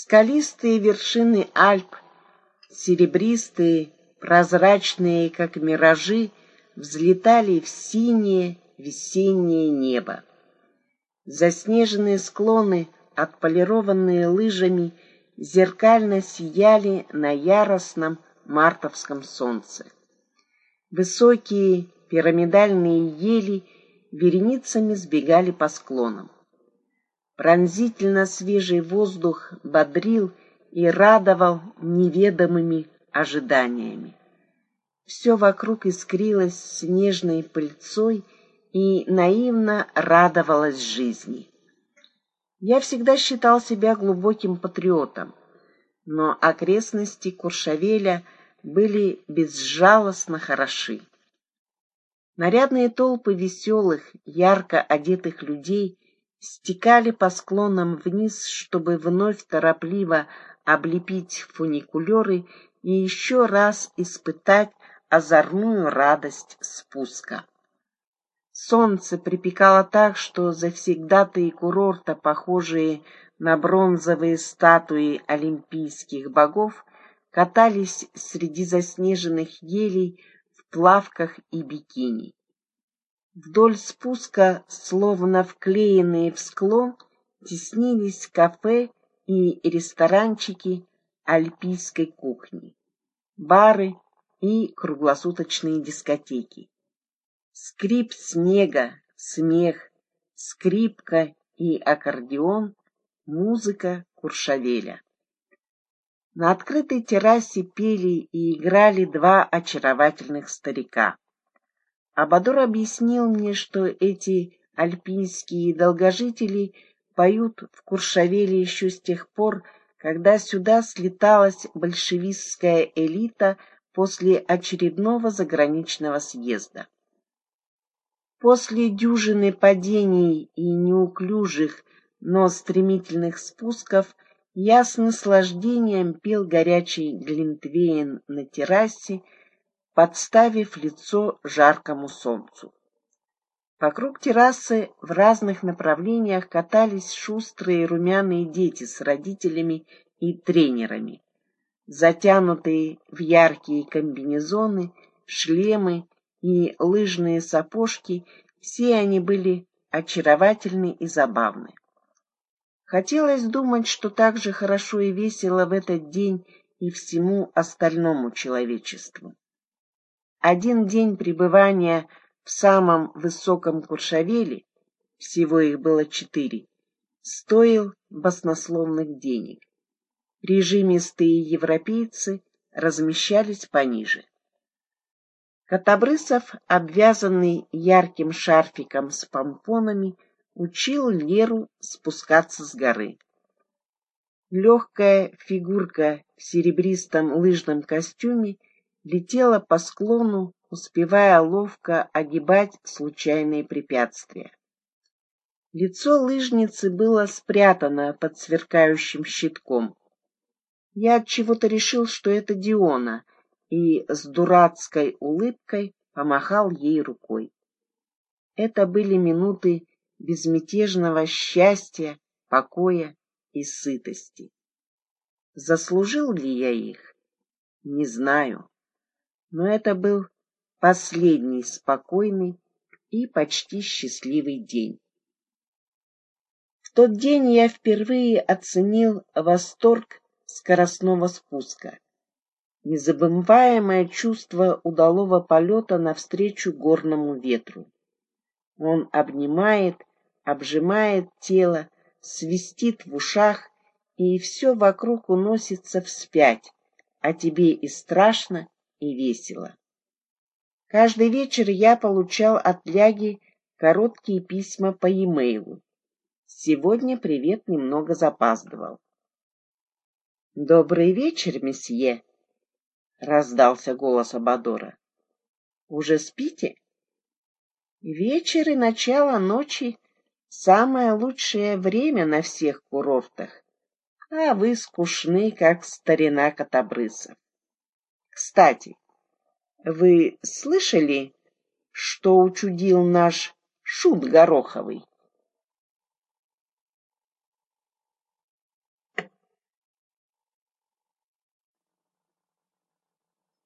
Скалистые вершины Альп, серебристые, прозрачные, как миражи, взлетали в синее весеннее небо. Заснеженные склоны, отполированные лыжами, зеркально сияли на яростном мартовском солнце. Высокие пирамидальные ели вереницами сбегали по склонам. Пронзительно свежий воздух бодрил и радовал неведомыми ожиданиями. Все вокруг искрилось снежной пыльцой и наивно радовалось жизни. Я всегда считал себя глубоким патриотом, но окрестности Куршавеля были безжалостно хороши. Нарядные толпы веселых, ярко одетых людей стекали по склонам вниз, чтобы вновь торопливо облепить фуникулеры и еще раз испытать озорную радость спуска. Солнце припекало так, что завсегдатые курорта, похожие на бронзовые статуи олимпийских богов, катались среди заснеженных елей плавках и бикини. Вдоль спуска, словно вклеенные в склон, теснились кафе и ресторанчики альпийской кухни, бары и круглосуточные дискотеки. Скрип снега, смех, скрипка и аккордеон, музыка Куршавеля. На открытой террасе пели и играли два очаровательных старика. Абадор объяснил мне, что эти альпийские долгожители поют в Куршавеле еще с тех пор, когда сюда слеталась большевистская элита после очередного заграничного съезда. После дюжины падений и неуклюжих, но стремительных спусков – я с наслаждением пил горячий глинтвейн на террасе, подставив лицо жаркому солнцу. Вокруг террасы в разных направлениях катались шустрые румяные дети с родителями и тренерами. Затянутые в яркие комбинезоны, шлемы и лыжные сапожки, все они были очаровательны и забавны. Хотелось думать, что так же хорошо и весело в этот день и всему остальному человечеству. Один день пребывания в самом высоком Куршавеле, всего их было четыре, стоил баснословных денег. Режимистые европейцы размещались пониже. Котобрысов, обвязанный ярким шарфиком с помпонами, учил Леру спускаться с горы. Легкая фигурка в серебристом лыжном костюме летела по склону, успевая ловко огибать случайные препятствия. Лицо лыжницы было спрятано под сверкающим щитком. Я от чего-то решил, что это Диона, и с дурацкой улыбкой помахал ей рукой. Это были минуты безмятежного счастья, покоя и сытости. Заслужил ли я их? Не знаю. Но это был последний спокойный и почти счастливый день. В тот день я впервые оценил восторг скоростного спуска. Незабываемое чувство удалого полета навстречу горному ветру. Он обнимает обжимает тело, свистит в ушах, и все вокруг уносится вспять, а тебе и страшно, и весело. Каждый вечер я получал от Ляги короткие письма по e-mail. Сегодня привет немного запаздывал. «Добрый вечер, месье!» — раздался голос Абадора. «Уже спите?» «Вечер и начало ночи Самое лучшее время на всех курортах, а вы скучны, как старина котобрысов. Кстати, вы слышали, что учудил наш шут Гороховый?